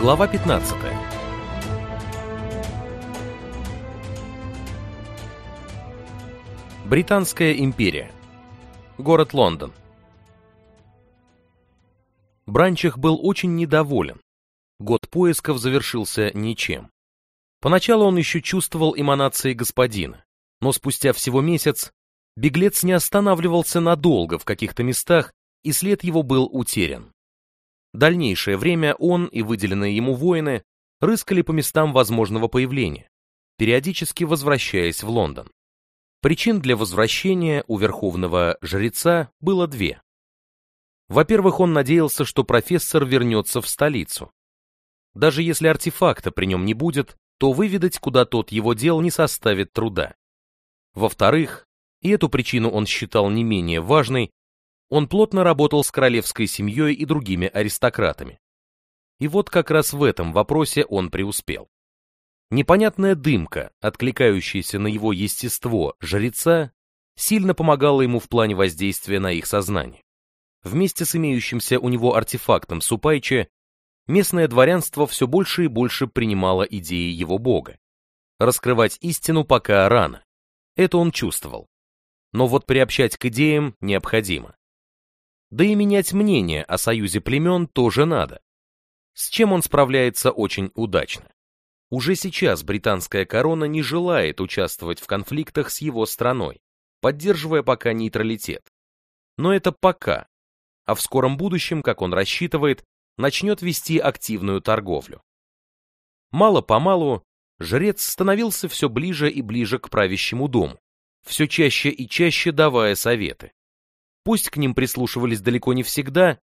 Глава 15 Британская империя. Город Лондон. Бранчих был очень недоволен. Год поисков завершился ничем. Поначалу он еще чувствовал эманации господина, но спустя всего месяц беглец не останавливался надолго в каких-то местах, и след его был утерян. Дальнейшее время он и выделенные ему воины рыскали по местам возможного появления, периодически возвращаясь в Лондон. Причин для возвращения у верховного жреца было две. Во-первых, он надеялся, что профессор вернется в столицу. Даже если артефакта при нем не будет, то выведать, куда тот его дел, не составит труда. Во-вторых, и эту причину он считал не менее важной, он плотно работал с королевской семьей и другими аристократами. И вот как раз в этом вопросе он преуспел. Непонятная дымка, откликающаяся на его естество жреца, сильно помогала ему в плане воздействия на их сознание. Вместе с имеющимся у него артефактом Супайче, местное дворянство все больше и больше принимало идеи его бога. Раскрывать истину пока рано. Это он чувствовал. Но вот приобщать к идеям необходимо. Да и менять мнение о союзе племен тоже надо. С чем он справляется очень удачно. Уже сейчас британская корона не желает участвовать в конфликтах с его страной, поддерживая пока нейтралитет. Но это пока, а в скором будущем, как он рассчитывает, начнет вести активную торговлю. Мало-помалу жрец становился все ближе и ближе к правящему дому, все чаще и чаще давая советы. Пусть к ним прислушивались далеко не всегда,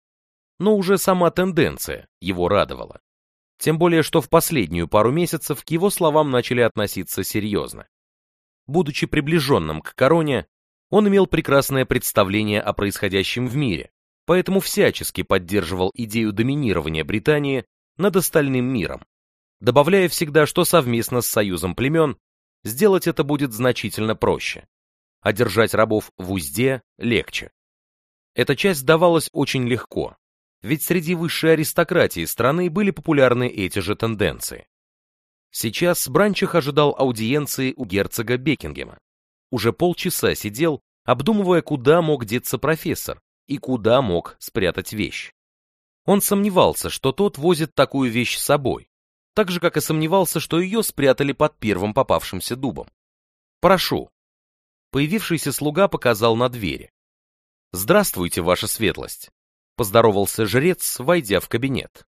но уже сама тенденция его радовала. Тем более, что в последнюю пару месяцев к его словам начали относиться серьезно. Будучи приближенным к короне, он имел прекрасное представление о происходящем в мире, поэтому всячески поддерживал идею доминирования Британии над остальным миром, добавляя всегда, что совместно с союзом племен сделать это будет значительно проще, а держать рабов в узде легче. Эта часть давалась очень легко, ведь среди высшей аристократии страны были популярны эти же тенденции. Сейчас Бранчих ожидал аудиенции у герцога Бекингема. Уже полчаса сидел, обдумывая, куда мог деться профессор и куда мог спрятать вещь. Он сомневался, что тот возит такую вещь с собой, так же, как и сомневался, что ее спрятали под первым попавшимся дубом. «Прошу». Появившийся слуга показал на двери. «Здравствуйте, ваша светлость!» — поздоровался жрец, войдя в кабинет.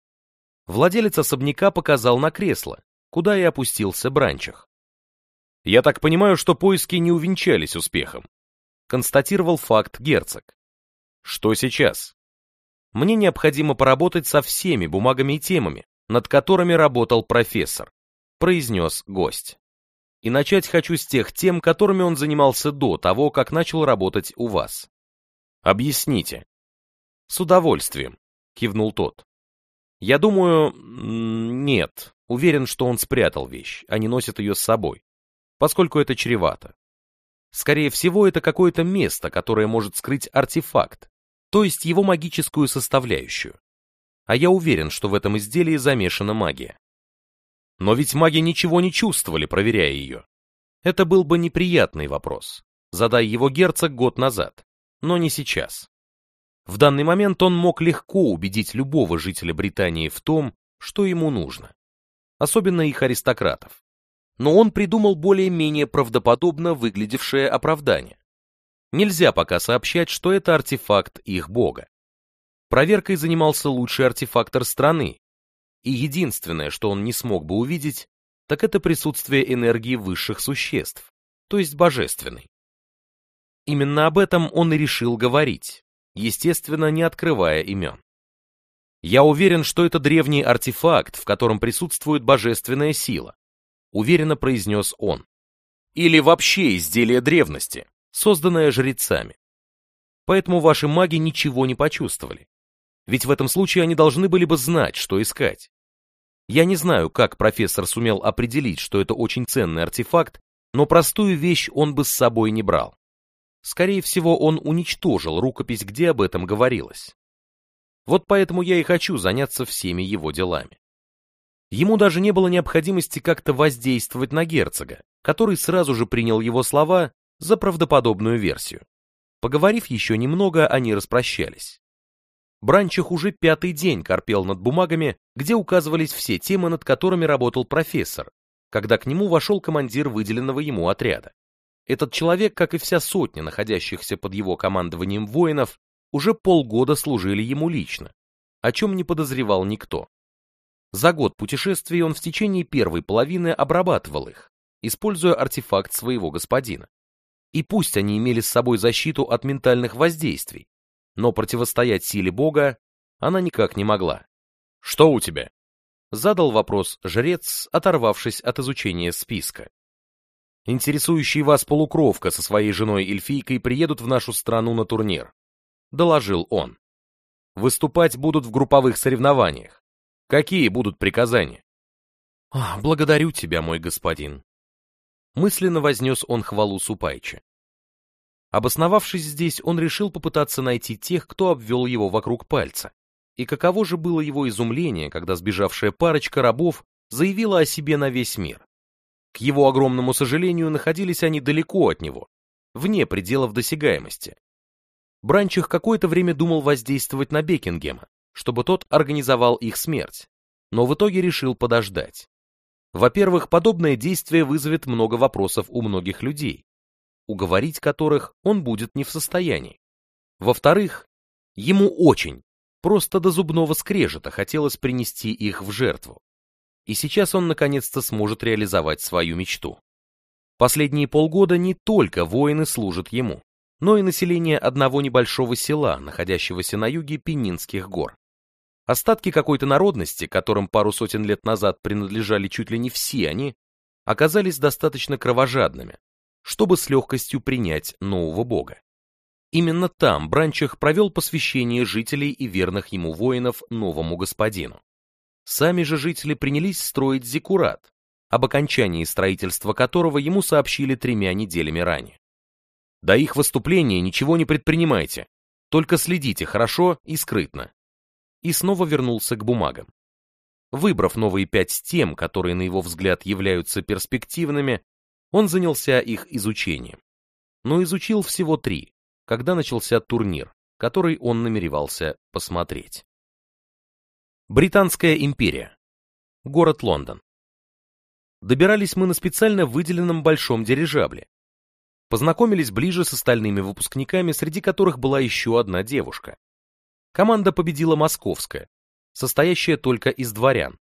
Владелец особняка показал на кресло, куда и опустился Бранчах. «Я так понимаю, что поиски не увенчались успехом», — констатировал факт герцог. «Что сейчас?» «Мне необходимо поработать со всеми бумагами и темами, над которыми работал профессор», — произнес гость. «И начать хочу с тех тем, которыми он занимался до того, как начал работать у вас. Объясните. С удовольствием, кивнул тот. Я думаю, нет. Уверен, что он спрятал вещь, а не носит ее с собой, поскольку это чревато. Скорее всего, это какое-то место, которое может скрыть артефакт, то есть его магическую составляющую. А я уверен, что в этом изделии замешана магия. Но ведь маги ничего не чувствовали, проверяя ее. Это был бы неприятный вопрос. Задай его герцог год назад но не сейчас. В данный момент он мог легко убедить любого жителя Британии в том, что ему нужно, особенно их аристократов. Но он придумал более-менее правдоподобно выглядевшее оправдание. Нельзя пока сообщать, что это артефакт их бога. Проверкой занимался лучший артефактор страны, и единственное, что он не смог бы увидеть, так это присутствие энергии высших существ, то есть божественной. Именно об этом он и решил говорить, естественно, не открывая имен. Я уверен, что это древний артефакт, в котором присутствует божественная сила, уверенно произнес он. Или вообще изделие древности, созданное жрецами. Поэтому ваши маги ничего не почувствовали. Ведь в этом случае они должны были бы знать, что искать. Я не знаю, как профессор сумел определить, что это очень ценный артефакт, но простую вещь он бы с собой не брал. Скорее всего, он уничтожил рукопись, где об этом говорилось. Вот поэтому я и хочу заняться всеми его делами. Ему даже не было необходимости как-то воздействовать на герцога, который сразу же принял его слова за правдоподобную версию. Поговорив еще немного, они распрощались. Бранчих уже пятый день корпел над бумагами, где указывались все темы, над которыми работал профессор, когда к нему вошел командир выделенного ему отряда. Этот человек, как и вся сотня находящихся под его командованием воинов, уже полгода служили ему лично, о чем не подозревал никто. За год путешествий он в течение первой половины обрабатывал их, используя артефакт своего господина. И пусть они имели с собой защиту от ментальных воздействий, но противостоять силе бога она никак не могла. «Что у тебя?» — задал вопрос жрец, оторвавшись от изучения списка. Интересующий вас полукровка со своей женой эльфийкой приедут в нашу страну на турнир, доложил он. Выступать будут в групповых соревнованиях. Какие будут приказания? благодарю тебя, мой господин. Мысленно вознес он хвалу Супайче. Обосновавшись здесь, он решил попытаться найти тех, кто обвел его вокруг пальца. И каково же было его изумление, когда сбежавшая парочка рабов заявила о себе на весь мир. К его огромному сожалению, находились они далеко от него, вне пределов досягаемости. Бранчих какое-то время думал воздействовать на Бекингема, чтобы тот организовал их смерть, но в итоге решил подождать. Во-первых, подобное действие вызовет много вопросов у многих людей, уговорить которых он будет не в состоянии. Во-вторых, ему очень, просто до зубного скрежета хотелось принести их в жертву и сейчас он наконец-то сможет реализовать свою мечту. Последние полгода не только воины служат ему, но и население одного небольшого села, находящегося на юге Пенинских гор. Остатки какой-то народности, которым пару сотен лет назад принадлежали чуть ли не все они, оказались достаточно кровожадными, чтобы с легкостью принять нового бога. Именно там Бранчих провел посвящение жителей и верных ему воинов новому господину. Сами же жители принялись строить зиккурат, об окончании строительства которого ему сообщили тремя неделями ранее. До их выступления ничего не предпринимайте, только следите хорошо и скрытно. И снова вернулся к бумагам. Выбрав новые пять тем, которые, на его взгляд, являются перспективными, он занялся их изучением. Но изучил всего три, когда начался турнир, который он намеревался посмотреть. Британская империя. Город Лондон. Добирались мы на специально выделенном большом дирижабле. Познакомились ближе с остальными выпускниками, среди которых была еще одна девушка. Команда победила московская, состоящая только из дворян.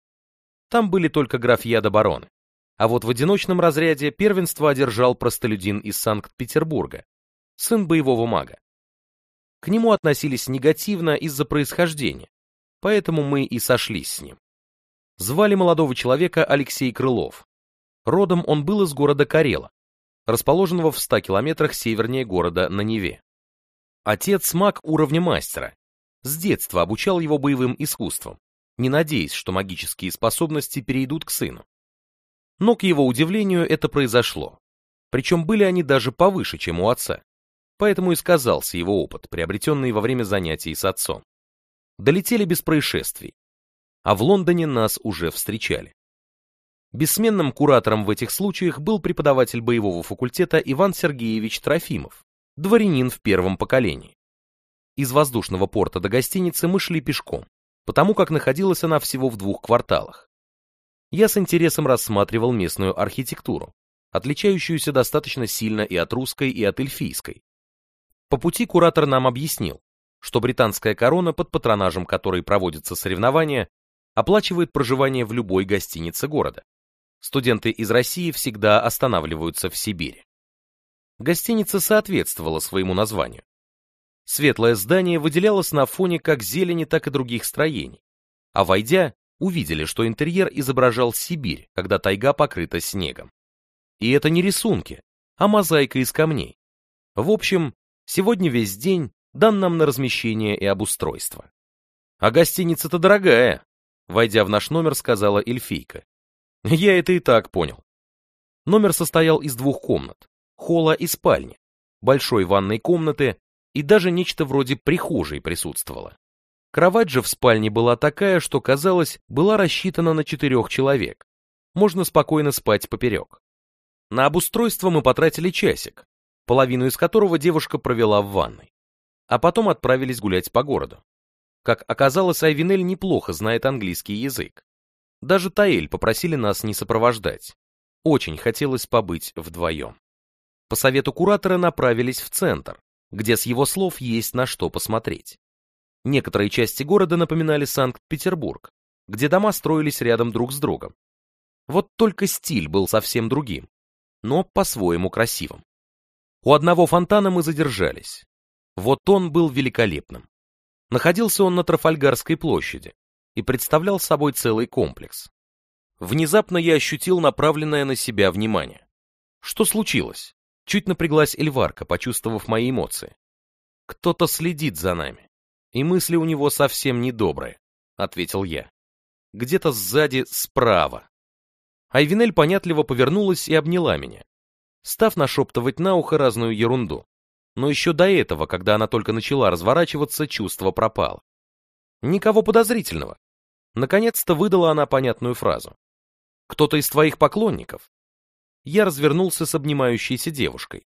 Там были только графья да бароны. А вот в одиночном разряде первенство одержал простолюдин из Санкт-Петербурга, сын боевого мага. К нему относились негативно из-за происхождения поэтому мы и сошлись с ним. Звали молодого человека Алексей Крылов. Родом он был из города Карела, расположенного в 100 километрах севернее города на Неве. Отец маг уровня мастера. С детства обучал его боевым искусствам, не надеясь, что магические способности перейдут к сыну. Но, к его удивлению, это произошло. Причем были они даже повыше, чем у отца. Поэтому и сказался его опыт, приобретенный во время занятий с отцом. Долетели без происшествий. А в Лондоне нас уже встречали. Бессменным куратором в этих случаях был преподаватель боевого факультета Иван Сергеевич Трофимов, дворянин в первом поколении. Из воздушного порта до гостиницы мы шли пешком, потому как находилась она всего в двух кварталах. Я с интересом рассматривал местную архитектуру, отличающуюся достаточно сильно и от русской, и от эльфийской. По пути куратор нам объяснил, что британская корона, под патронажем которой проводятся соревнования, оплачивает проживание в любой гостинице города. Студенты из России всегда останавливаются в Сибири. Гостиница соответствовала своему названию. Светлое здание выделялось на фоне как зелени, так и других строений. А войдя, увидели, что интерьер изображал Сибирь, когда тайга покрыта снегом. И это не рисунки, а мозаика из камней. В общем, сегодня весь день дан нам на размещение и обустройство. «А гостиница-то дорогая», — войдя в наш номер, сказала эльфийка. Я это и так понял. Номер состоял из двух комнат, холла и спальни, большой ванной комнаты и даже нечто вроде прихожей присутствовало. Кровать же в спальне была такая, что, казалось, была рассчитана на четырех человек. Можно спокойно спать поперек. На обустройство мы потратили часик, половину из которого девушка провела в ванной а потом отправились гулять по городу. Как оказалось, Айвинель неплохо знает английский язык. Даже Таэль попросили нас не сопровождать. Очень хотелось побыть вдвоем. По совету куратора направились в центр, где с его слов есть на что посмотреть. Некоторые части города напоминали Санкт-Петербург, где дома строились рядом друг с другом. Вот только стиль был совсем другим, но по-своему красивым. У одного фонтана мы задержались. Вот он был великолепным. Находился он на Трафальгарской площади и представлял собой целый комплекс. Внезапно я ощутил направленное на себя внимание. Что случилось? Чуть напряглась Эльварка, почувствовав мои эмоции. Кто-то следит за нами, и мысли у него совсем недобрые, ответил я. Где-то сзади справа. Айвинель понятливо повернулась и обняла меня, став нашептывать на ухо разную ерунду но еще до этого, когда она только начала разворачиваться, чувство пропало. Никого подозрительного. Наконец-то выдала она понятную фразу. «Кто-то из твоих поклонников?» Я развернулся с обнимающейся девушкой,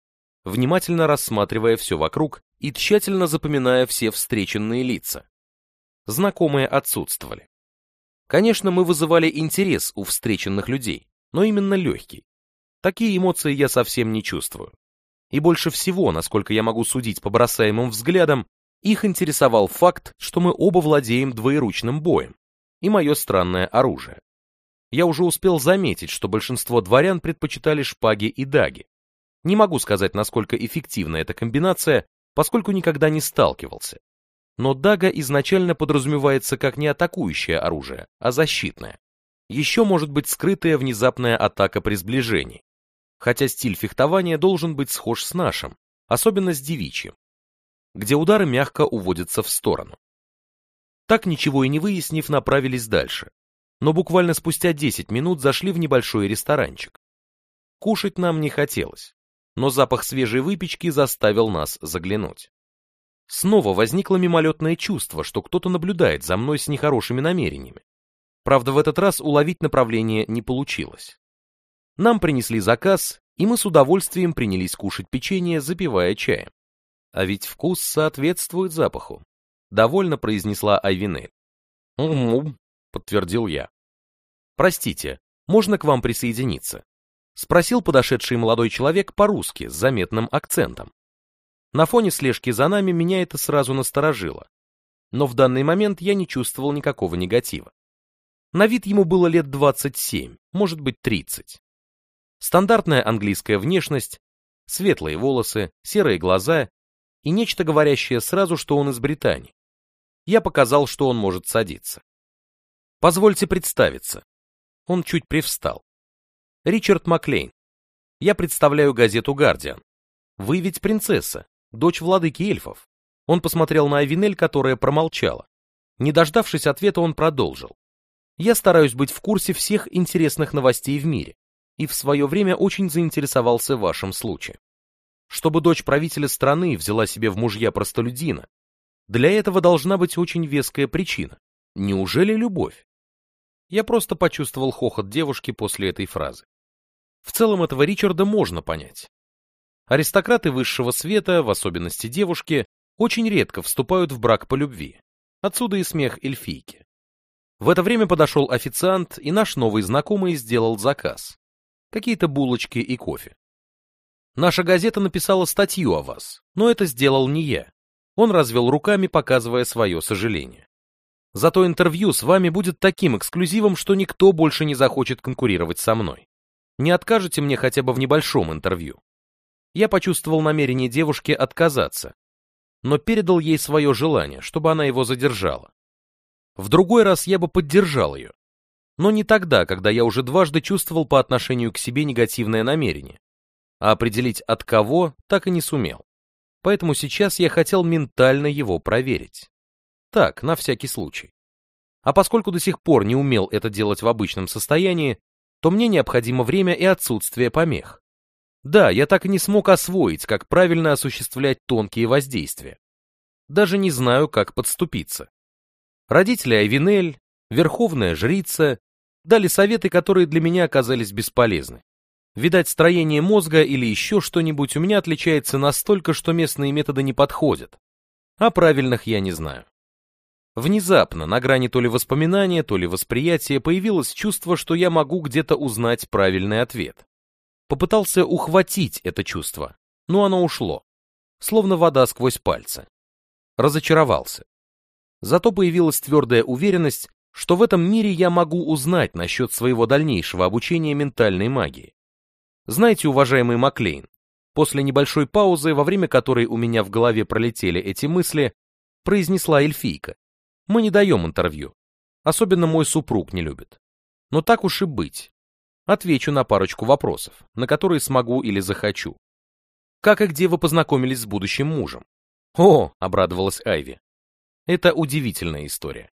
внимательно рассматривая все вокруг и тщательно запоминая все встреченные лица. Знакомые отсутствовали. Конечно, мы вызывали интерес у встреченных людей, но именно легкий. Такие эмоции я совсем не чувствую. И больше всего, насколько я могу судить по бросаемым взглядам, их интересовал факт, что мы оба владеем двоеручным боем и мое странное оружие. Я уже успел заметить, что большинство дворян предпочитали шпаги и даги. Не могу сказать, насколько эффективна эта комбинация, поскольку никогда не сталкивался. Но дага изначально подразумевается как не атакующее оружие, а защитное. Еще может быть скрытая внезапная атака при сближении хотя стиль фехтования должен быть схож с нашим, особенно с девичьим, где удары мягко уводятся в сторону. Так ничего и не выяснив, направились дальше, но буквально спустя 10 минут зашли в небольшой ресторанчик. Кушать нам не хотелось, но запах свежей выпечки заставил нас заглянуть. Снова возникло мимолетное чувство, что кто-то наблюдает за мной с нехорошими намерениями. Правда, в этот раз уловить направление не получилось. Нам принесли заказ, и мы с удовольствием принялись кушать печенье, запивая чаем. А ведь вкус соответствует запаху, довольно произнесла Айвинель. Угу, подтвердил я. Простите, можно к вам присоединиться? спросил подошедший молодой человек по-русски с заметным акцентом. На фоне слежки за нами меня это сразу насторожило, но в данный момент я не чувствовал никакого негатива. На вид ему было лет 27, может быть 30. Стандартная английская внешность, светлые волосы, серые глаза и нечто говорящее сразу, что он из Британии. Я показал, что он может садиться. Позвольте представиться. Он чуть привстал. Ричард Маклейн. Я представляю газету «Гардиан». Вы ведь принцесса, дочь владыки эльфов. Он посмотрел на Авинель, которая промолчала. Не дождавшись ответа, он продолжил. Я стараюсь быть в курсе всех интересных новостей в мире и в свое время очень заинтересовался вашим случаем. Чтобы дочь правителя страны взяла себе в мужья простолюдина, для этого должна быть очень веская причина. Неужели любовь? Я просто почувствовал хохот девушки после этой фразы. В целом этого Ричарда можно понять. Аристократы высшего света, в особенности девушки, очень редко вступают в брак по любви. Отсюда и смех эльфийки. В это время подошел официант, и наш новый знакомый сделал заказ какие-то булочки и кофе. Наша газета написала статью о вас, но это сделал не я. Он развел руками, показывая свое сожаление. Зато интервью с вами будет таким эксклюзивом, что никто больше не захочет конкурировать со мной. Не откажете мне хотя бы в небольшом интервью? Я почувствовал намерение девушки отказаться, но передал ей свое желание, чтобы она его задержала. В другой раз я бы поддержал ее, но не тогда, когда я уже дважды чувствовал по отношению к себе негативное намерение, а определить от кого так и не сумел. Поэтому сейчас я хотел ментально его проверить. Так, на всякий случай. А поскольку до сих пор не умел это делать в обычном состоянии, то мне необходимо время и отсутствие помех. Да, я так и не смог освоить, как правильно осуществлять тонкие воздействия. Даже не знаю, как подступиться. Родители Айвинель, Верховная Жрица дали советы, которые для меня оказались бесполезны. Видать, строение мозга или еще что-нибудь у меня отличается настолько, что местные методы не подходят. А правильных я не знаю. Внезапно, на грани то ли воспоминания, то ли восприятия, появилось чувство, что я могу где-то узнать правильный ответ. Попытался ухватить это чувство, но оно ушло, словно вода сквозь пальцы. Разочаровался. Зато появилась твердая уверенность, что в этом мире я могу узнать насчет своего дальнейшего обучения ментальной магии. Знаете, уважаемый Маклейн, после небольшой паузы, во время которой у меня в голове пролетели эти мысли, произнесла эльфийка. Мы не даем интервью. Особенно мой супруг не любит. Но так уж и быть. Отвечу на парочку вопросов, на которые смогу или захочу. Как и где вы познакомились с будущим мужем? О, обрадовалась Айви. Это удивительная история.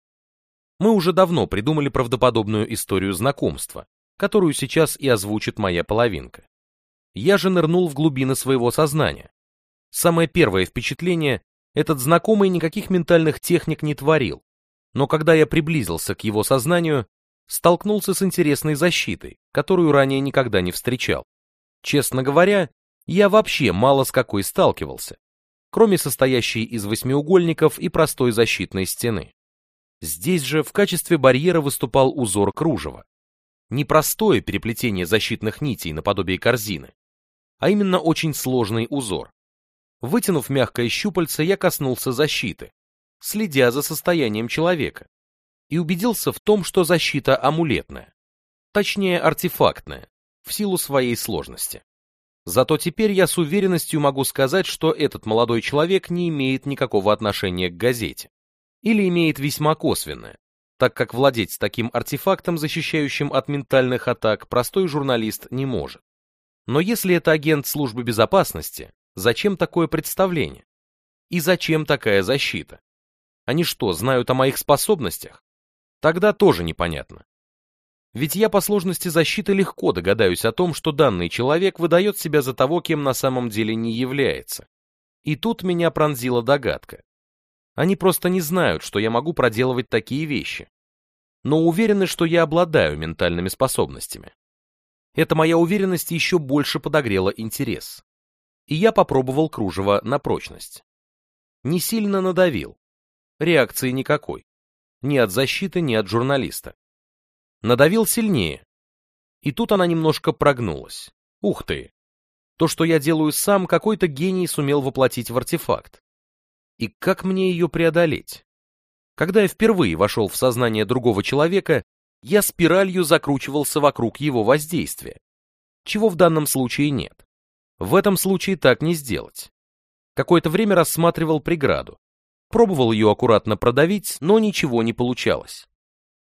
Мы уже давно придумали правдоподобную историю знакомства, которую сейчас и озвучит моя половинка. Я же нырнул в глубины своего сознания. Самое первое впечатление – этот знакомый никаких ментальных техник не творил, но когда я приблизился к его сознанию, столкнулся с интересной защитой, которую ранее никогда не встречал. Честно говоря, я вообще мало с какой сталкивался, кроме состоящей из восьмиугольников и простой защитной стены. Здесь же в качестве барьера выступал узор кружева. Непростое переплетение защитных нитей наподобие корзины, а именно очень сложный узор. Вытянув мягкое щупальце, я коснулся защиты, следя за состоянием человека, и убедился в том, что защита амулетная, точнее артефактная, в силу своей сложности. Зато теперь я с уверенностью могу сказать, что этот молодой человек не имеет никакого отношения к газете или имеет весьма косвенное, так как владеть таким артефактом, защищающим от ментальных атак, простой журналист не может. Но если это агент службы безопасности, зачем такое представление? И зачем такая защита? Они что, знают о моих способностях? Тогда тоже непонятно. Ведь я по сложности защиты легко догадаюсь о том, что данный человек выдает себя за того, кем на самом деле не является. И тут меня пронзила догадка. Они просто не знают, что я могу проделывать такие вещи, но уверены, что я обладаю ментальными способностями. Эта моя уверенность еще больше подогрела интерес. И я попробовал кружево на прочность. Не сильно надавил. Реакции никакой. Ни от защиты, ни от журналиста. Надавил сильнее. И тут она немножко прогнулась. Ух ты! То, что я делаю сам, какой-то гений сумел воплотить в артефакт. И как мне ее преодолеть? Когда я впервые вошел в сознание другого человека, я спиралью закручивался вокруг его воздействия, чего в данном случае нет. В этом случае так не сделать. Какое-то время рассматривал преграду, пробовал ее аккуратно продавить, но ничего не получалось.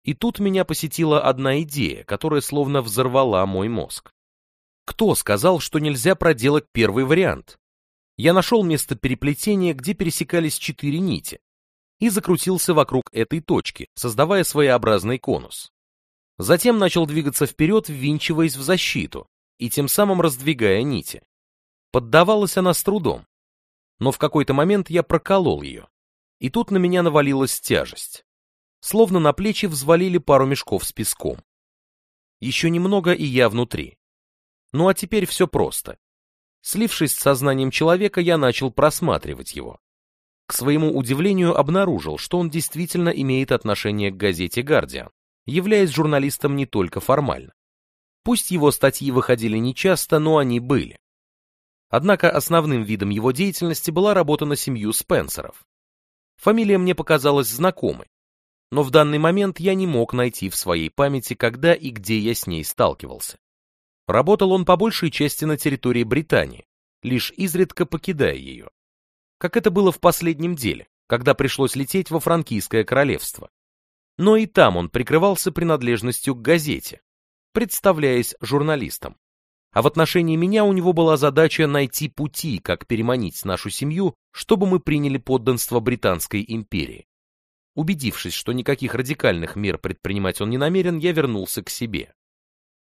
И тут меня посетила одна идея, которая словно взорвала мой мозг. Кто сказал, что нельзя проделать первый вариант? Я нашел место переплетения, где пересекались четыре нити, и закрутился вокруг этой точки, создавая своеобразный конус. Затем начал двигаться вперед, ввинчиваясь в защиту, и тем самым раздвигая нити. Поддавалась она с трудом, но в какой-то момент я проколол ее, и тут на меня навалилась тяжесть. Словно на плечи взвалили пару мешков с песком. Еще немного, и я внутри. Ну а теперь все просто. Слившись с сознанием человека, я начал просматривать его. К своему удивлению обнаружил, что он действительно имеет отношение к газете «Гардиан», являясь журналистом не только формально. Пусть его статьи выходили нечасто, но они были. Однако основным видом его деятельности была работа на семью Спенсеров. Фамилия мне показалась знакомой, но в данный момент я не мог найти в своей памяти, когда и где я с ней сталкивался. Работал он по большей части на территории Британии, лишь изредка покидая ее. Как это было в последнем деле, когда пришлось лететь во Франкийское королевство. Но и там он прикрывался принадлежностью к газете, представляясь журналистом. А в отношении меня у него была задача найти пути, как переманить нашу семью, чтобы мы приняли подданство Британской империи. Убедившись, что никаких радикальных мер предпринимать он не намерен, я вернулся к себе.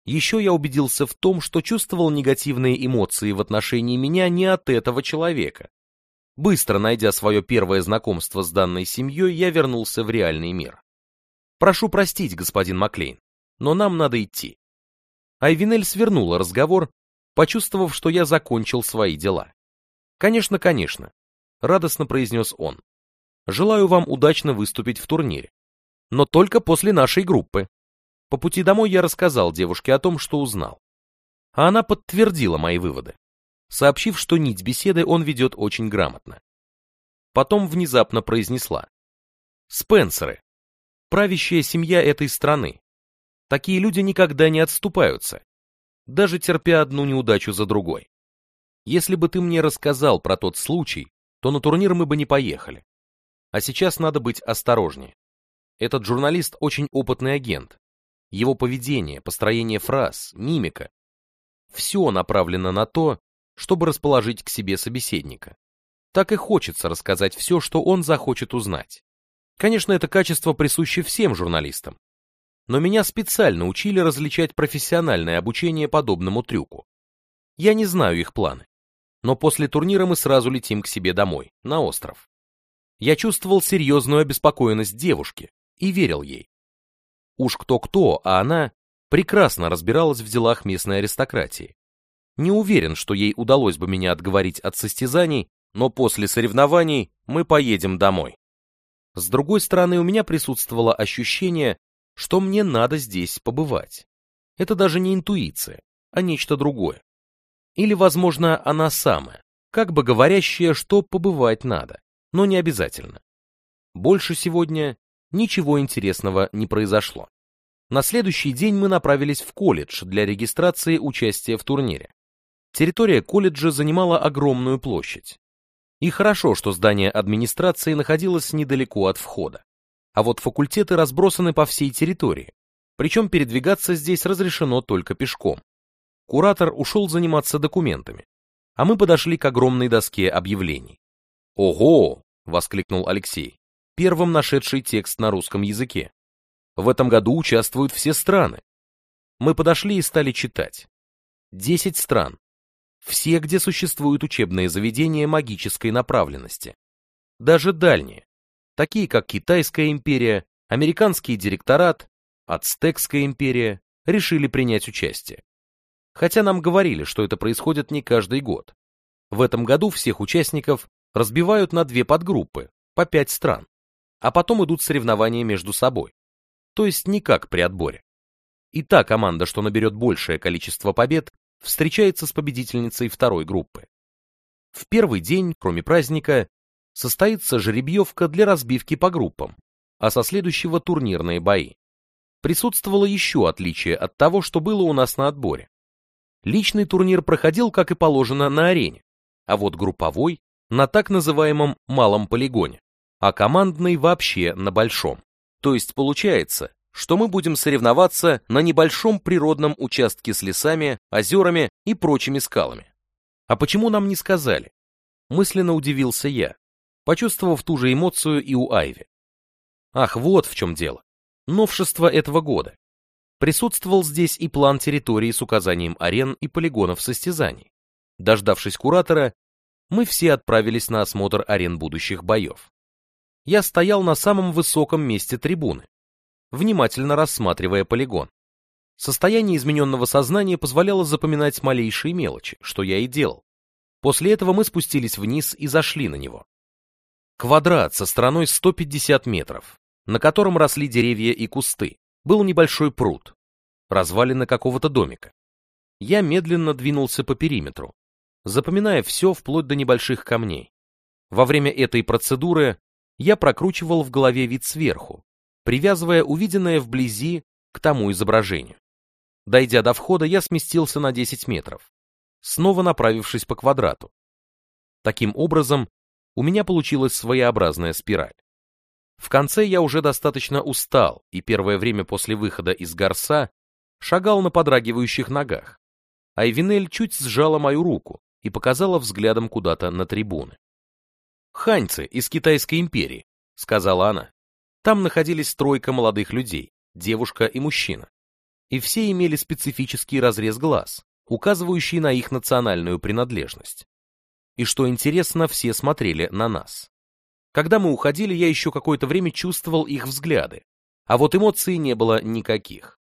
Еще я убедился в том, что чувствовал негативные эмоции в отношении меня не от этого человека. Быстро найдя свое первое знакомство с данной семьей, я вернулся в реальный мир. «Прошу простить, господин Маклейн, но нам надо идти». Айвинель свернула разговор, почувствовав, что я закончил свои дела. «Конечно, конечно», — радостно произнес он. «Желаю вам удачно выступить в турнире, но только после нашей группы». По пути домой я рассказал девушке о том, что узнал. А она подтвердила мои выводы, сообщив, что нить беседы он ведет очень грамотно. Потом внезапно произнесла. Спенсеры. Правящая семья этой страны. Такие люди никогда не отступаются, даже терпя одну неудачу за другой. Если бы ты мне рассказал про тот случай, то на турнир мы бы не поехали. А сейчас надо быть осторожнее. Этот журналист очень опытный агент, его поведение, построение фраз, мимика. Все направлено на то, чтобы расположить к себе собеседника. Так и хочется рассказать все, что он захочет узнать. Конечно, это качество присуще всем журналистам. Но меня специально учили различать профессиональное обучение подобному трюку. Я не знаю их планы. Но после турнира мы сразу летим к себе домой, на остров. Я чувствовал серьезную обеспокоенность девушки и верил ей. Уж кто-кто, а она прекрасно разбиралась в делах местной аристократии. Не уверен, что ей удалось бы меня отговорить от состязаний, но после соревнований мы поедем домой. С другой стороны, у меня присутствовало ощущение, что мне надо здесь побывать. Это даже не интуиция, а нечто другое. Или, возможно, она самая, как бы говорящая, что побывать надо, но не обязательно. Больше сегодня ничего интересного не произошло. На следующий день мы направились в колледж для регистрации участия в турнире. Территория колледжа занимала огромную площадь. И хорошо, что здание администрации находилось недалеко от входа. А вот факультеты разбросаны по всей территории, причем передвигаться здесь разрешено только пешком. Куратор ушел заниматься документами, а мы подошли к огромной доске объявлений. «Ого!» — воскликнул Алексей первым нашедший текст на русском языке. В этом году участвуют все страны. Мы подошли и стали читать. 10 стран. Все, где существуют учебные заведения магической направленности. Даже дальние, такие как Китайская империя, Американский директорат, Ацтекская империя, решили принять участие. Хотя нам говорили, что это происходит не каждый год. В этом году всех участников разбивают на две подгруппы, по пять стран а потом идут соревнования между собой, то есть не как при отборе. И та команда, что наберет большее количество побед, встречается с победительницей второй группы. В первый день, кроме праздника, состоится жеребьевка для разбивки по группам, а со следующего турнирные бои. Присутствовало еще отличие от того, что было у нас на отборе. Личный турнир проходил, как и положено, на арене, а вот групповой – на так называемом малом полигоне а командный вообще на большом. То есть получается, что мы будем соревноваться на небольшом природном участке с лесами, озерами и прочими скалами. А почему нам не сказали? Мысленно удивился я, почувствовав ту же эмоцию и у Айви. Ах, вот в чем дело. Новшество этого года. Присутствовал здесь и план территории с указанием арен и полигонов состязаний. Дождавшись куратора, мы все отправились на осмотр арен будущих боев я стоял на самом высоком месте трибуны, внимательно рассматривая полигон. Состояние измененного сознания позволяло запоминать малейшие мелочи, что я и делал. После этого мы спустились вниз и зашли на него. Квадрат со стороной 150 метров, на котором росли деревья и кусты, был небольшой пруд, Развалины какого-то домика. Я медленно двинулся по периметру, запоминая все вплоть до небольших камней. Во время этой процедуры я прокручивал в голове вид сверху, привязывая увиденное вблизи к тому изображению. Дойдя до входа, я сместился на 10 метров, снова направившись по квадрату. Таким образом, у меня получилась своеобразная спираль. В конце я уже достаточно устал и первое время после выхода из горса шагал на подрагивающих ногах. Айвинель чуть сжала мою руку и показала взглядом куда-то на трибуны ханьцы из Китайской империи», — сказала она. Там находились тройка молодых людей, девушка и мужчина. И все имели специфический разрез глаз, указывающий на их национальную принадлежность. И что интересно, все смотрели на нас. Когда мы уходили, я еще какое-то время чувствовал их взгляды, а вот эмоций не было никаких.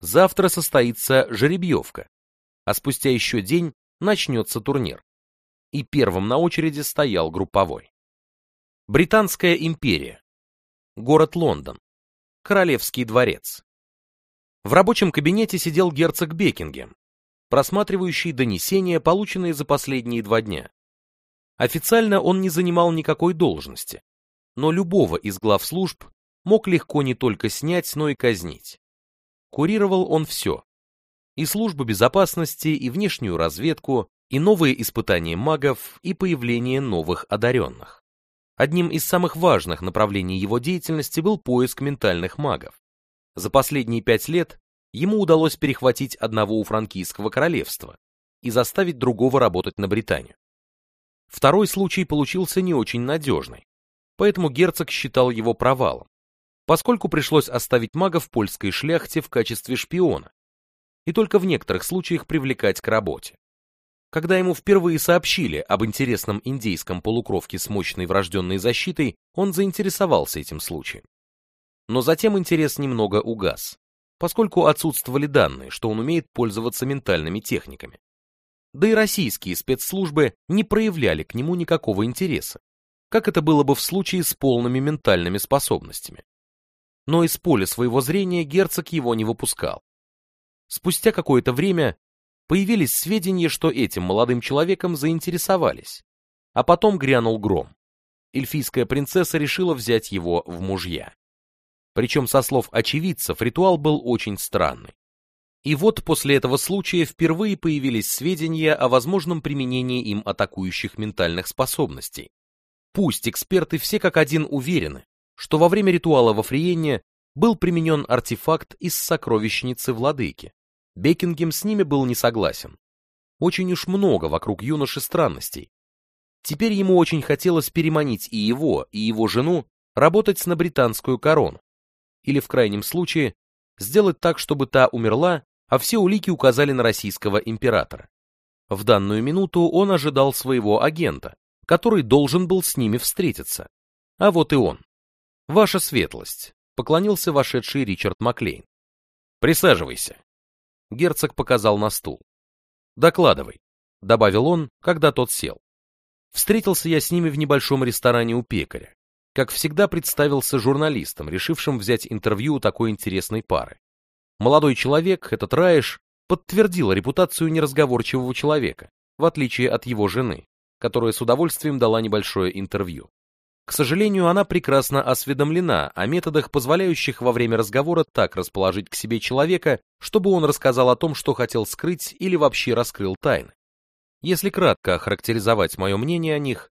Завтра состоится жеребьевка, а спустя еще день начнется турнир и первым на очереди стоял групповой. Британская империя. Город Лондон. Королевский дворец. В рабочем кабинете сидел герцог Бекингем, просматривающий донесения, полученные за последние два дня. Официально он не занимал никакой должности, но любого из глав служб мог легко не только снять, но и казнить. Курировал он все. И службу безопасности, и внешнюю разведку, и новые испытания магов, и появление новых одаренных. Одним из самых важных направлений его деятельности был поиск ментальных магов. За последние пять лет ему удалось перехватить одного у франкийского королевства и заставить другого работать на Британию. Второй случай получился не очень надежный, поэтому герцог считал его провалом, поскольку пришлось оставить мага в польской шляхте в качестве шпиона и только в некоторых случаях привлекать к работе. Когда ему впервые сообщили об интересном индейском полукровке с мощной врожденной защитой, он заинтересовался этим случаем. Но затем интерес немного угас, поскольку отсутствовали данные, что он умеет пользоваться ментальными техниками. Да и российские спецслужбы не проявляли к нему никакого интереса, как это было бы в случае с полными ментальными способностями. Но из поля своего зрения герцог его не выпускал. Спустя какое-то время Появились сведения, что этим молодым человеком заинтересовались. А потом грянул гром. Эльфийская принцесса решила взять его в мужья. Причем, со слов очевидцев, ритуал был очень странный. И вот после этого случая впервые появились сведения о возможном применении им атакующих ментальных способностей. Пусть эксперты все как один уверены, что во время ритуала во Фриене был применен артефакт из сокровищницы владыки, Бекингем с ними был не согласен. Очень уж много вокруг юноши странностей. Теперь ему очень хотелось переманить и его, и его жену работать на британскую корону. Или, в крайнем случае, сделать так, чтобы та умерла, а все улики указали на российского императора. В данную минуту он ожидал своего агента, который должен был с ними встретиться. А вот и он. «Ваша светлость», — поклонился вошедший Ричард Маклейн. «Присаживайся», Герцог показал на стул. «Докладывай», — добавил он, когда тот сел. Встретился я с ними в небольшом ресторане у пекаря. Как всегда, представился журналистом, решившим взять интервью у такой интересной пары. Молодой человек, этот Раиш, подтвердил репутацию неразговорчивого человека, в отличие от его жены, которая с удовольствием дала небольшое интервью. К сожалению, она прекрасно осведомлена о методах, позволяющих во время разговора так расположить к себе человека, чтобы он рассказал о том, что хотел скрыть или вообще раскрыл тайны. Если кратко охарактеризовать мое мнение о них,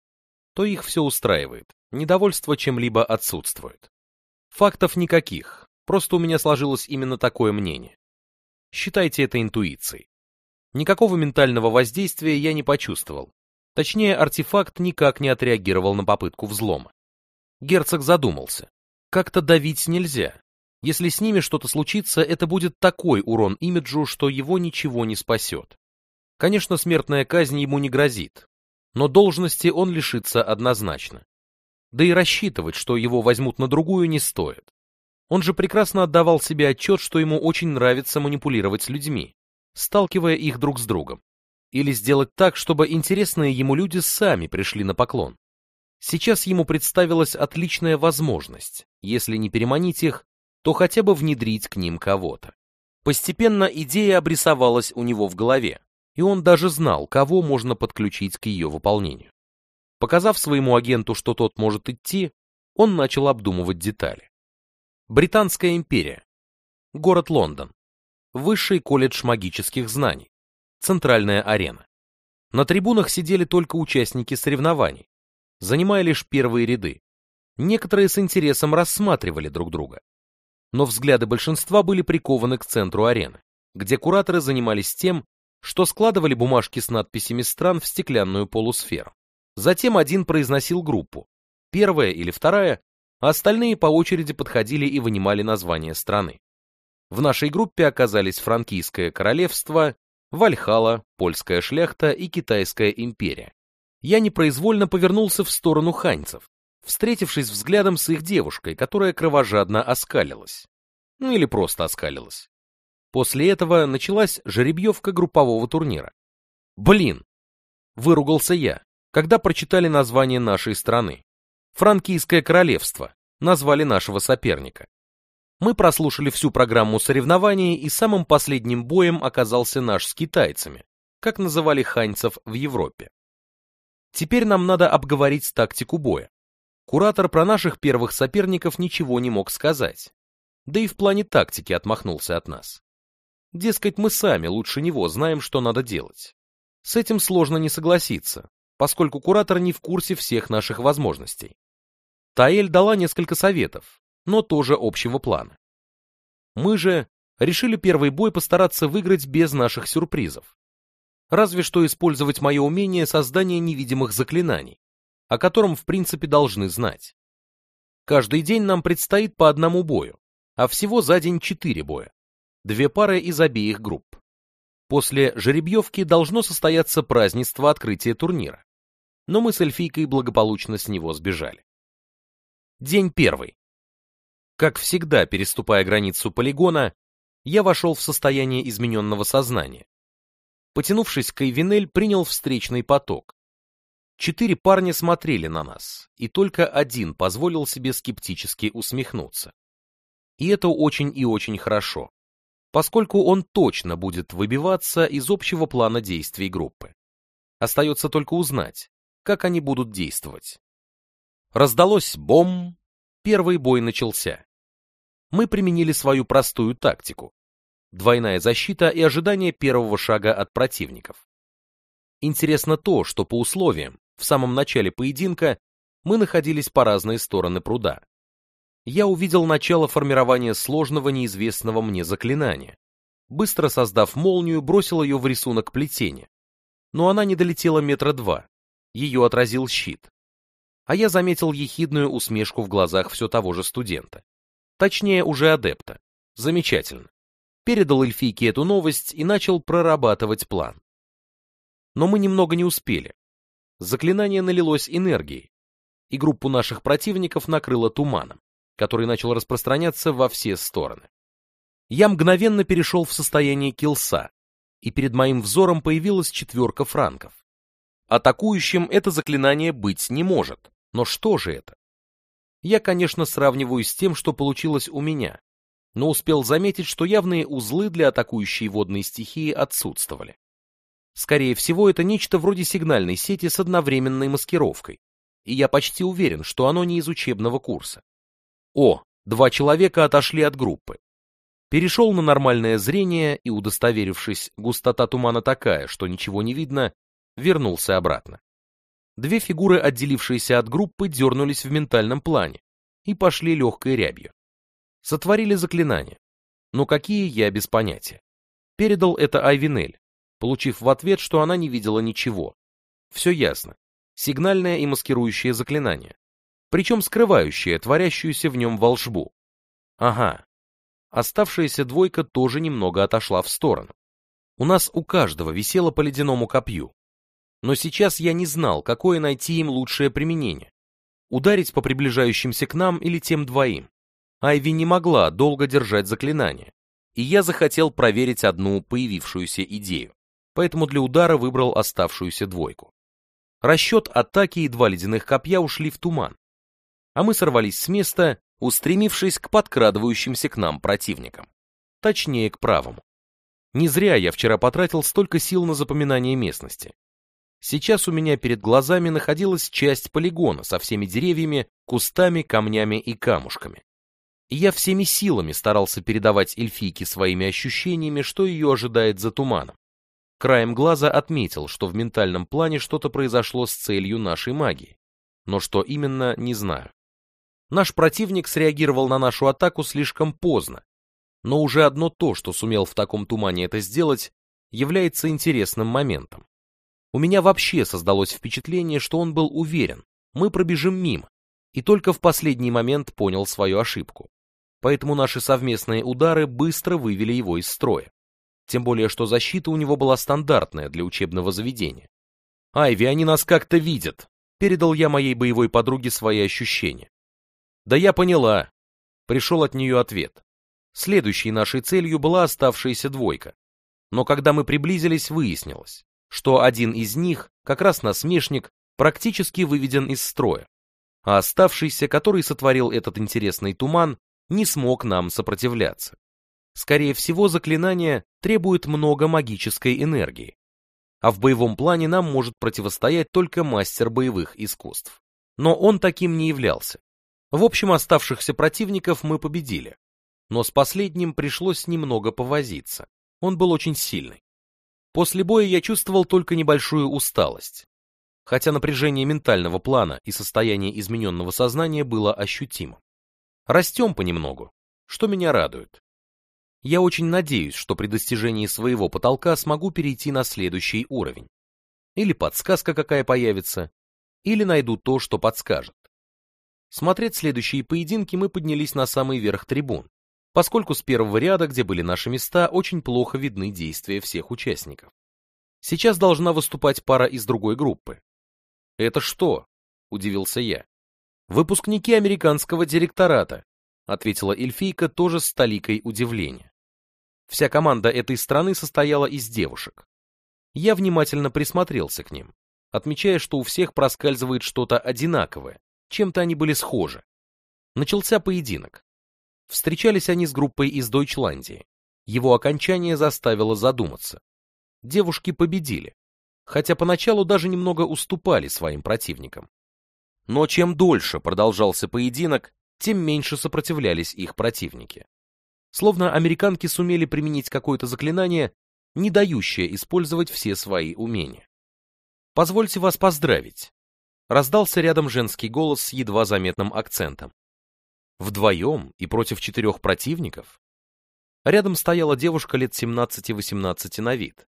то их все устраивает, недовольство чем-либо отсутствует. Фактов никаких, просто у меня сложилось именно такое мнение. Считайте это интуицией. Никакого ментального воздействия я не почувствовал, Точнее, артефакт никак не отреагировал на попытку взлома. Герцог задумался. Как-то давить нельзя. Если с ними что-то случится, это будет такой урон имиджу, что его ничего не спасет. Конечно, смертная казнь ему не грозит, но должности он лишится однозначно. Да и рассчитывать, что его возьмут на другую, не стоит. Он же прекрасно отдавал себе отчет, что ему очень нравится манипулировать людьми, сталкивая их друг с другом. Или сделать так, чтобы интересные ему люди сами пришли на поклон. Сейчас ему представилась отличная возможность, если не переманить их, то хотя бы внедрить к ним кого-то. Постепенно идея обрисовалась у него в голове, и он даже знал, кого можно подключить к ее выполнению. Показав своему агенту, что тот может идти, он начал обдумывать детали. Британская империя. Город Лондон. Высший колледж магических знаний центральная арена. На трибунах сидели только участники соревнований, занимая лишь первые ряды. Некоторые с интересом рассматривали друг друга. Но взгляды большинства были прикованы к центру арены, где кураторы занимались тем, что складывали бумажки с надписями стран в стеклянную полусферу. Затем один произносил группу, первая или вторая, а остальные по очереди подходили и вынимали название страны. В нашей группе оказались Франкийское королевство Вальхала, польская шляхта и китайская империя. Я непроизвольно повернулся в сторону ханьцев, встретившись взглядом с их девушкой, которая кровожадно оскалилась. Ну или просто оскалилась. После этого началась жеребьевка группового турнира. Блин! Выругался я, когда прочитали название нашей страны. Франкийское королевство назвали нашего соперника. Мы прослушали всю программу соревнований, и самым последним боем оказался наш с китайцами, как называли ханьцев в Европе. Теперь нам надо обговорить тактику боя. Куратор про наших первых соперников ничего не мог сказать. Да и в плане тактики отмахнулся от нас. Дескать, мы сами лучше него знаем, что надо делать. С этим сложно не согласиться, поскольку куратор не в курсе всех наших возможностей. Таэль дала несколько советов, но тоже общего плана. Мы же решили первый бой постараться выиграть без наших сюрпризов. Разве что использовать мое умение создания невидимых заклинаний, о котором в принципе должны знать. Каждый день нам предстоит по одному бою, а всего за день четыре боя, две пары из обеих групп. После жеребьевки должно состояться празднество открытия турнира, но мы с эльфийкой благополучно с него сбежали. День первый. Как всегда, переступая границу полигона, я вошел в состояние измененного сознания. Потянувшись, к Кайвинель принял встречный поток. Четыре парня смотрели на нас, и только один позволил себе скептически усмехнуться. И это очень и очень хорошо, поскольку он точно будет выбиваться из общего плана действий группы. Остается только узнать, как они будут действовать. Раздалось бом, первый бой начался мы применили свою простую тактику. Двойная защита и ожидание первого шага от противников. Интересно то, что по условиям, в самом начале поединка, мы находились по разные стороны пруда. Я увидел начало формирования сложного неизвестного мне заклинания. Быстро создав молнию, бросил ее в рисунок плетения. Но она не долетела метра два. Ее отразил щит. А я заметил ехидную усмешку в глазах все того же студента точнее уже адепта. Замечательно. Передал эльфийке эту новость и начал прорабатывать план. Но мы немного не успели. Заклинание налилось энергией, и группу наших противников накрыло туманом, который начал распространяться во все стороны. Я мгновенно перешел в состояние килса, и перед моим взором появилась четверка франков. Атакующим это заклинание быть не может, но что же это? Я, конечно, сравниваю с тем, что получилось у меня, но успел заметить, что явные узлы для атакующей водной стихии отсутствовали. Скорее всего, это нечто вроде сигнальной сети с одновременной маскировкой, и я почти уверен, что оно не из учебного курса. О, два человека отошли от группы. Перешел на нормальное зрение и, удостоверившись, густота тумана такая, что ничего не видно, вернулся обратно. Две фигуры, отделившиеся от группы, дернулись в ментальном плане и пошли легкой рябью. Сотворили заклинания. Но какие, я без понятия. Передал это Айвинель, получив в ответ, что она не видела ничего. Все ясно. Сигнальное и маскирующее заклинание. Причем скрывающее творящуюся в нем волшбу. Ага. Оставшаяся двойка тоже немного отошла в сторону. У нас у каждого висело по ледяному копью, но сейчас я не знал, какое найти им лучшее применение. Ударить по приближающимся к нам или тем двоим. Айви не могла долго держать заклинание, и я захотел проверить одну появившуюся идею, поэтому для удара выбрал оставшуюся двойку. Расчет атаки и два ледяных копья ушли в туман, а мы сорвались с места, устремившись к подкрадывающимся к нам противникам, точнее к правому. Не зря я вчера потратил столько сил на запоминание местности. Сейчас у меня перед глазами находилась часть полигона со всеми деревьями, кустами, камнями и камушками. Я всеми силами старался передавать эльфийке своими ощущениями, что ее ожидает за туманом. Краем глаза отметил, что в ментальном плане что-то произошло с целью нашей магии. Но что именно, не знаю. Наш противник среагировал на нашу атаку слишком поздно. Но уже одно то, что сумел в таком тумане это сделать, является интересным моментом. У меня вообще создалось впечатление, что он был уверен, мы пробежим мимо, и только в последний момент понял свою ошибку. Поэтому наши совместные удары быстро вывели его из строя. Тем более, что защита у него была стандартная для учебного заведения. «Айви, они нас как-то видят», — передал я моей боевой подруге свои ощущения. «Да я поняла», — пришел от нее ответ. Следующей нашей целью была оставшаяся двойка. Но когда мы приблизились, выяснилось, что один из них, как раз насмешник, практически выведен из строя, а оставшийся, который сотворил этот интересный туман, не смог нам сопротивляться. Скорее всего, заклинание требует много магической энергии, а в боевом плане нам может противостоять только мастер боевых искусств. Но он таким не являлся. В общем, оставшихся противников мы победили, но с последним пришлось немного повозиться, он был очень сильный. После боя я чувствовал только небольшую усталость, хотя напряжение ментального плана и состояние измененного сознания было ощутимо. Растем понемногу, что меня радует. Я очень надеюсь, что при достижении своего потолка смогу перейти на следующий уровень. Или подсказка какая появится, или найду то, что подскажет. Смотреть следующие поединки мы поднялись на самый верх трибун, поскольку с первого ряда, где были наши места, очень плохо видны действия всех участников. Сейчас должна выступать пара из другой группы. «Это что?» — удивился я. «Выпускники американского директората», — ответила эльфийка тоже с толикой удивления. Вся команда этой страны состояла из девушек. Я внимательно присмотрелся к ним, отмечая, что у всех проскальзывает что-то одинаковое, чем-то они были схожи. Начался поединок. Встречались они с группой из Дойчландии. Его окончание заставило задуматься. Девушки победили, хотя поначалу даже немного уступали своим противникам. Но чем дольше продолжался поединок, тем меньше сопротивлялись их противники. Словно американки сумели применить какое-то заклинание, не дающее использовать все свои умения. «Позвольте вас поздравить», — раздался рядом женский голос с едва заметным акцентом. Вдвоем и против четырех противников? Рядом стояла девушка лет 17-18 на вид.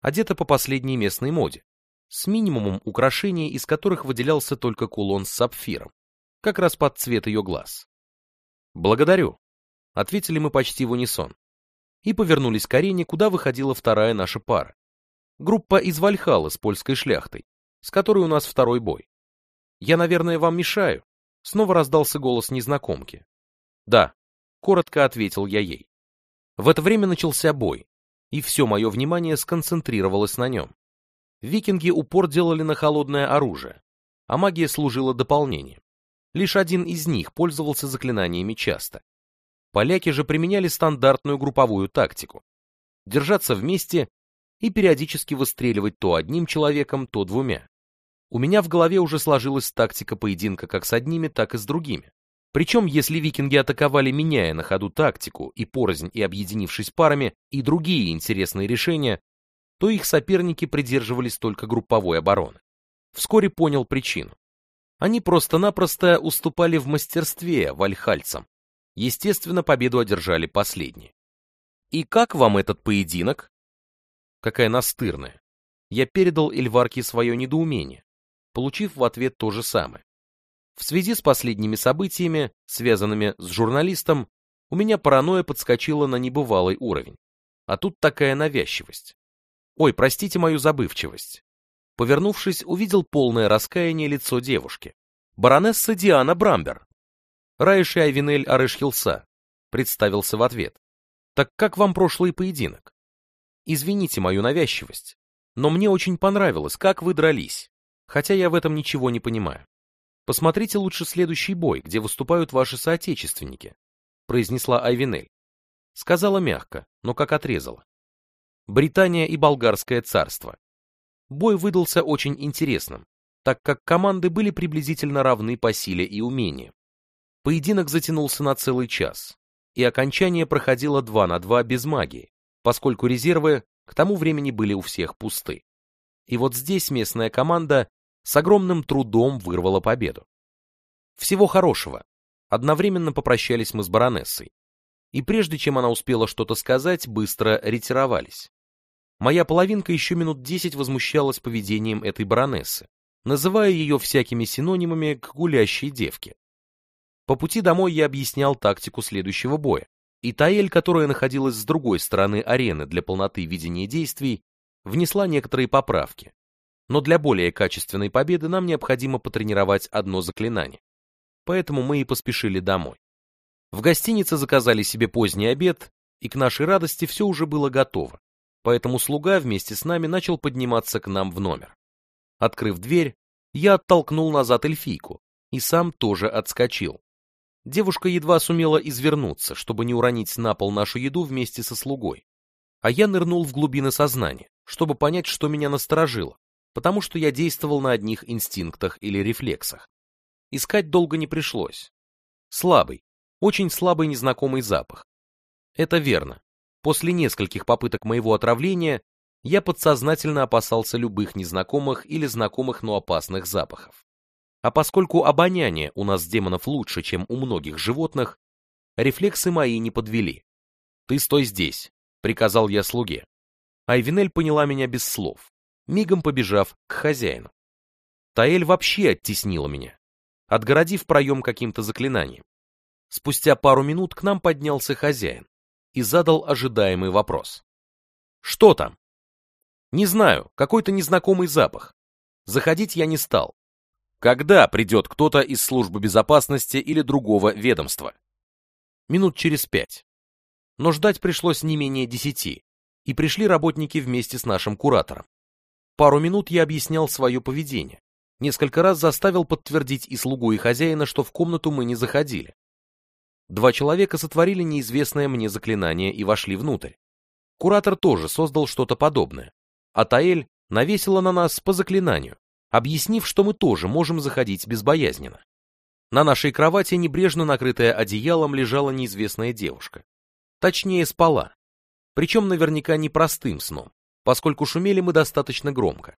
Одета по последней местной моде, с минимумом украшений, из которых выделялся только кулон с сапфиром, как раз под цвет ее глаз. «Благодарю», — ответили мы почти в унисон, и повернулись к арене, куда выходила вторая наша пара. Группа из Вальхала с польской шляхтой, с которой у нас второй бой. Я, наверное, вам мешаю, Снова раздался голос незнакомки. «Да», — коротко ответил я ей. В это время начался бой, и все мое внимание сконцентрировалось на нем. Викинги упор делали на холодное оружие, а магия служила дополнением. Лишь один из них пользовался заклинаниями часто. Поляки же применяли стандартную групповую тактику. Держаться вместе и периодически выстреливать то одним человеком, то двумя. У меня в голове уже сложилась тактика поединка как с одними, так и с другими. Причем, если викинги атаковали, меняя на ходу тактику и порознь, и объединившись парами, и другие интересные решения, то их соперники придерживались только групповой обороны. Вскоре понял причину. Они просто-напросто уступали в мастерстве вальхальцам. Естественно, победу одержали последние. И как вам этот поединок? Какая настырная. Я передал Эльварке свое недоумение, получив в ответ то же самое. В связи с последними событиями, связанными с журналистом, у меня паранойя подскочила на небывалый уровень. А тут такая навязчивость. Ой, простите мою забывчивость. Повернувшись, увидел полное раскаяние лицо девушки. Баронесса Диана Брамбер. Раиши Айвинель Арышхилса. Представился в ответ. Так как вам прошлый поединок? Извините мою навязчивость, но мне очень понравилось, как вы дрались хотя я в этом ничего не понимаю. Посмотрите лучше следующий бой, где выступают ваши соотечественники, произнесла Айвенель. Сказала мягко, но как отрезала. Британия и Болгарское царство. Бой выдался очень интересным, так как команды были приблизительно равны по силе и умению. Поединок затянулся на целый час, и окончание проходило 2 на 2 без магии, поскольку резервы к тому времени были у всех пусты. И вот здесь местная команда с огромным трудом вырвала победу. Всего хорошего. Одновременно попрощались мы с баронессой. И прежде чем она успела что-то сказать, быстро ретировались. Моя половинка еще минут десять возмущалась поведением этой баронессы, называя ее всякими синонимами к гулящей девке. По пути домой я объяснял тактику следующего боя. И Таэль, которая находилась с другой стороны арены для полноты видения действий, внесла некоторые поправки, но для более качественной победы нам необходимо потренировать одно заклинание. Поэтому мы и поспешили домой. В гостинице заказали себе поздний обед, и к нашей радости все уже было готово, поэтому слуга вместе с нами начал подниматься к нам в номер. Открыв дверь, я оттолкнул назад эльфийку и сам тоже отскочил. Девушка едва сумела извернуться, чтобы не уронить на пол нашу еду вместе со слугой, а я нырнул в глубины сознания, чтобы понять, что меня насторожило, потому что я действовал на одних инстинктах или рефлексах. Искать долго не пришлось. Слабый, очень слабый незнакомый запах. Это верно. После нескольких попыток моего отравления я подсознательно опасался любых незнакомых или знакомых, но опасных запахов. А поскольку обоняние у нас демонов лучше, чем у многих животных, рефлексы мои не подвели. «Ты стой здесь», — приказал я слуге. Айвинель поняла меня без слов мигом побежав к хозяину. Таэль вообще оттеснила меня, отгородив проем каким-то заклинанием. Спустя пару минут к нам поднялся хозяин и задал ожидаемый вопрос. «Что там?» «Не знаю, какой-то незнакомый запах. Заходить я не стал. Когда придет кто-то из службы безопасности или другого ведомства?» Минут через пять. Но ждать пришлось не менее десяти, и пришли работники вместе с нашим куратором. Пару минут я объяснял свое поведение. Несколько раз заставил подтвердить и слугу, и хозяина, что в комнату мы не заходили. Два человека сотворили неизвестное мне заклинание и вошли внутрь. Куратор тоже создал что-то подобное. А Таэль навесила на нас по заклинанию, объяснив, что мы тоже можем заходить безбоязненно. На нашей кровати, небрежно накрытая одеялом, лежала неизвестная девушка. Точнее, спала. Причем наверняка не простым сном поскольку шумели мы достаточно громко.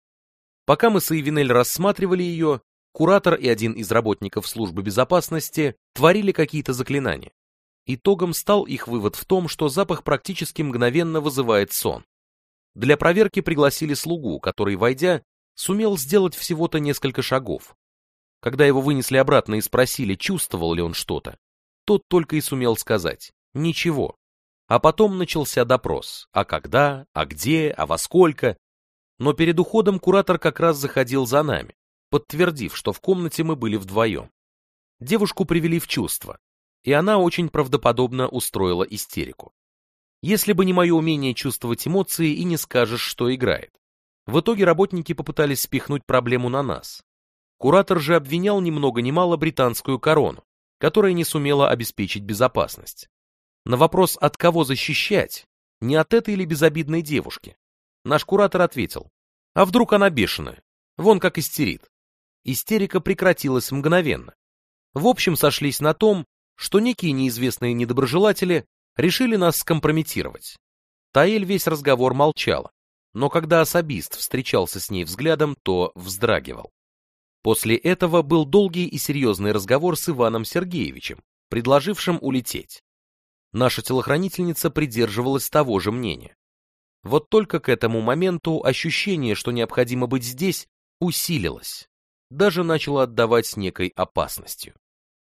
Пока мы с Ивинель рассматривали ее, куратор и один из работников службы безопасности творили какие-то заклинания. Итогом стал их вывод в том, что запах практически мгновенно вызывает сон. Для проверки пригласили слугу, который, войдя, сумел сделать всего-то несколько шагов. Когда его вынесли обратно и спросили, чувствовал ли он что-то, тот только и сумел сказать «ничего». А потом начался допрос, а когда, а где, а во сколько. Но перед уходом куратор как раз заходил за нами, подтвердив, что в комнате мы были вдвоем. Девушку привели в чувство, и она очень правдоподобно устроила истерику. Если бы не мое умение чувствовать эмоции и не скажешь, что играет. В итоге работники попытались спихнуть проблему на нас. Куратор же обвинял ни много ни мало британскую корону, которая не сумела обеспечить безопасность. На вопрос, от кого защищать, не от этой или безобидной девушки, наш куратор ответил, а вдруг она бешеная, вон как истерит. Истерика прекратилась мгновенно. В общем, сошлись на том, что некие неизвестные недоброжелатели решили нас скомпрометировать. Таэль весь разговор молчала, но когда особист встречался с ней взглядом, то вздрагивал. После этого был долгий и серьезный разговор с Иваном Сергеевичем, предложившим улететь. Наша телохранительница придерживалась того же мнения. Вот только к этому моменту ощущение, что необходимо быть здесь, усилилось, даже начало отдавать некой опасностью.